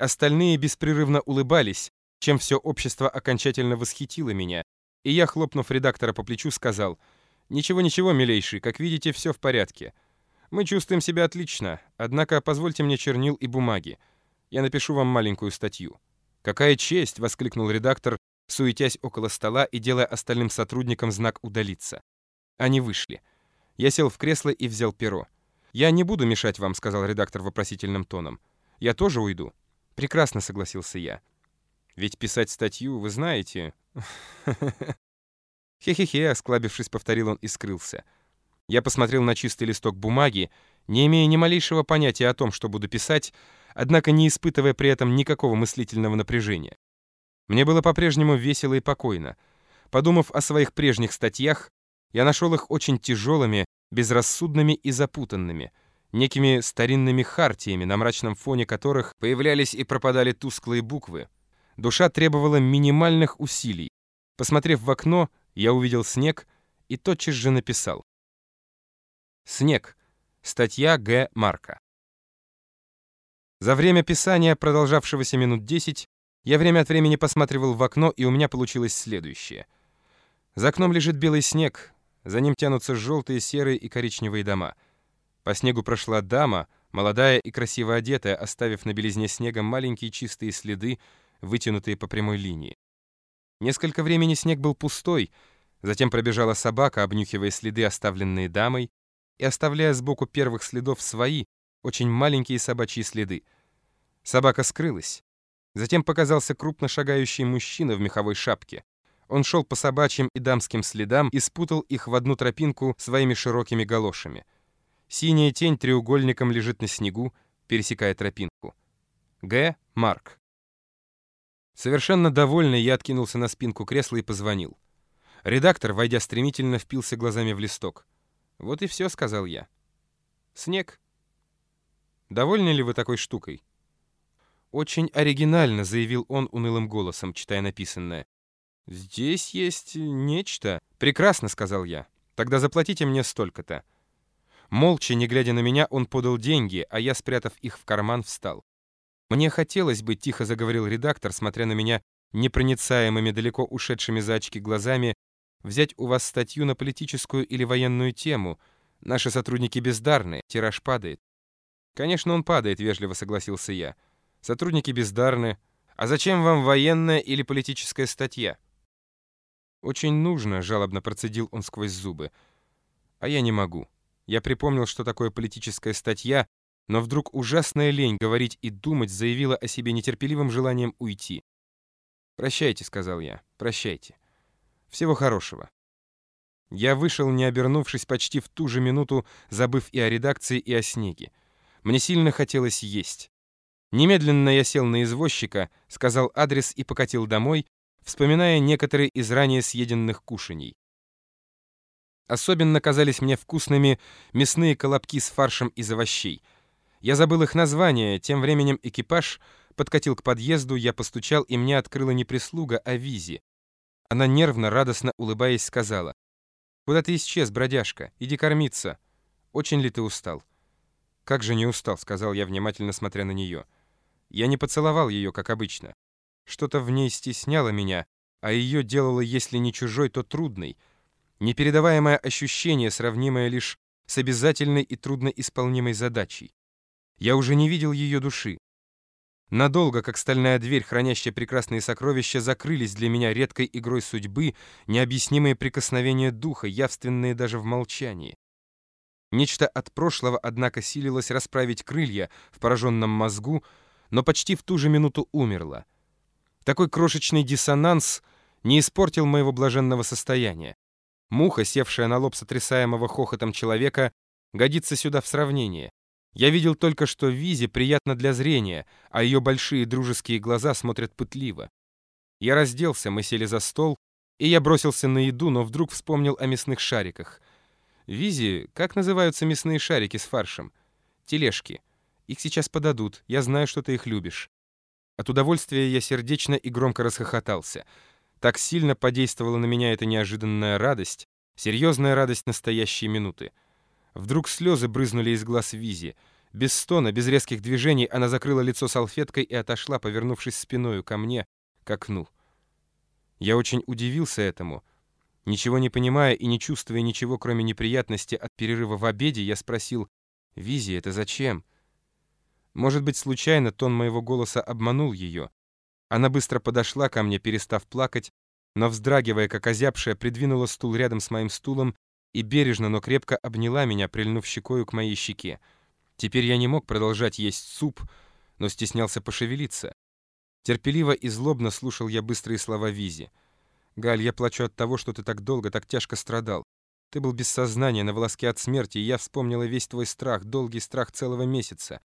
Остальные беспрерывно улыбались, чем все общество окончательно восхитило меня, и я, хлопнув редактора по плечу, сказал, «Ничего-ничего, милейший, как видите, все в порядке. Мы чувствуем себя отлично, однако позвольте мне чернил и бумаги. Я напишу вам маленькую статью». «Какая честь!» — воскликнул редактор, суетясь около стола и делая остальным сотрудникам знак «удалиться». Они вышли. Я сел в кресло и взял перо. «Я не буду мешать вам», — сказал редактор вопросительным тоном. «Я тоже уйду». «Прекрасно», — согласился я. «Ведь писать статью, вы знаете...» «Хе-хе-хе», — осклабившись, повторил он и скрылся. Я посмотрел на чистый листок бумаги, не имея ни малейшего понятия о том, что буду писать, однако не испытывая при этом никакого мыслительного напряжения. Мне было по-прежнему весело и покойно. Подумав о своих прежних статьях, я нашел их очень тяжелыми, безрассудными и запутанными — некими старинными хартиями, на мрачном фоне которых появлялись и пропадали тусклые буквы. Душа требовала минимальных усилий. Посмотрев в окно, я увидел снег и тотчас же написал. Снег. Статья Г. Марка. За время писания, продолжавшегося минут десять, я время от времени посматривал в окно, и у меня получилось следующее. За окном лежит белый снег, за ним тянутся желтые, серые и коричневые дома — по снегу прошла дама, молодая и красиво одетая, оставив на белизне снега маленькие чистые следы, вытянутые по прямой линии. Несколько времени снег был пустой, затем пробежала собака, обнюхивая следы, оставленные дамой, и оставляя сбоку первых следов свои, очень маленькие собачьи следы. Собака скрылась. Затем показался крупно шагающий мужчина в меховой шапке. Он шел по собачьим и дамским следам и спутал их в одну тропинку своими широкими галошами. Синяя тень треугольником лежит на снегу, пересекая тропинку. Г. Марк. Совершенно довольный, я откинулся на спинку кресла и позвонил. Редактор, войдя стремительно, впился глазами в листок. «Вот и все», — сказал я. «Снег». «Довольны ли вы такой штукой?» «Очень оригинально», — заявил он унылым голосом, читая написанное. «Здесь есть нечто». «Прекрасно», — сказал я. «Тогда заплатите мне столько-то». Молча, не глядя на меня, он подал деньги, а я, спрятав их в карман, встал. «Мне хотелось бы», — тихо заговорил редактор, смотря на меня непроницаемыми, далеко ушедшими за очки глазами, «взять у вас статью на политическую или военную тему. Наши сотрудники бездарны, тираж падает». «Конечно, он падает», — вежливо согласился я. «Сотрудники бездарны. А зачем вам военная или политическая статья?» «Очень нужно», — жалобно процедил он сквозь зубы. «А я не могу». Я припомнил, что такое политическая статья, но вдруг ужасная лень говорить и думать заявила о себе нетерпеливым желанием уйти. «Прощайте», — сказал я, — «прощайте. Всего хорошего». Я вышел, не обернувшись, почти в ту же минуту, забыв и о редакции, и о снеге. Мне сильно хотелось есть. Немедленно я сел на извозчика, сказал адрес и покатил домой, вспоминая некоторые из ранее съеденных кушаний. Особенно казались мне вкусными мясные колобки с фаршем из овощей. Я забыл их название, тем временем экипаж подкатил к подъезду, я постучал, и мне открыла не прислуга, а Визи. Она нервно, радостно улыбаясь, сказала, «Куда ты исчез, бродяжка? Иди кормиться. Очень ли ты устал?» «Как же не устал», — сказал я, внимательно смотря на нее. Я не поцеловал ее, как обычно. Что-то в ней стесняло меня, а ее делало, если не чужой, то трудной — Непередаваемое ощущение, сравнимое лишь с обязательной и трудноисполнимой задачей. Я уже не видел ее души. Надолго, как стальная дверь, хранящая прекрасные сокровища, закрылись для меня редкой игрой судьбы, необъяснимые прикосновения духа, явственные даже в молчании. Нечто от прошлого, однако, силилось расправить крылья в пораженном мозгу, но почти в ту же минуту умерло. Такой крошечный диссонанс не испортил моего блаженного состояния. Муха, севшая на лоб сотрясаемого хохотом человека, годится сюда в сравнение. Я видел только, что Визе приятно для зрения, а ее большие дружеские глаза смотрят пытливо. Я разделся, мы сели за стол, и я бросился на еду, но вдруг вспомнил о мясных шариках. Визи, как называются мясные шарики с фаршем? Тележки. Их сейчас подадут, я знаю, что ты их любишь. От удовольствия я сердечно и громко расхохотался — так сильно подействовала на меня эта неожиданная радость, серьезная радость настоящей минуты. Вдруг слезы брызнули из глаз Визи. Без стона, без резких движений она закрыла лицо салфеткой и отошла, повернувшись спиною ко мне, к окну. Я очень удивился этому. Ничего не понимая и не чувствуя ничего, кроме неприятности от перерыва в обеде, я спросил, «Визи, это зачем?» Может быть, случайно тон моего голоса обманул ее. Она быстро подошла ко мне, перестав плакать, но, вздрагивая, как озябшая, придвинула стул рядом с моим стулом и бережно, но крепко обняла меня, прильнув щекою к моей щеке. Теперь я не мог продолжать есть суп, но стеснялся пошевелиться. Терпеливо и злобно слушал я быстрые слова Визи. «Галь, я плачу от того, что ты так долго, так тяжко страдал. Ты был без сознания, на волоске от смерти, и я вспомнила весь твой страх, долгий страх целого месяца.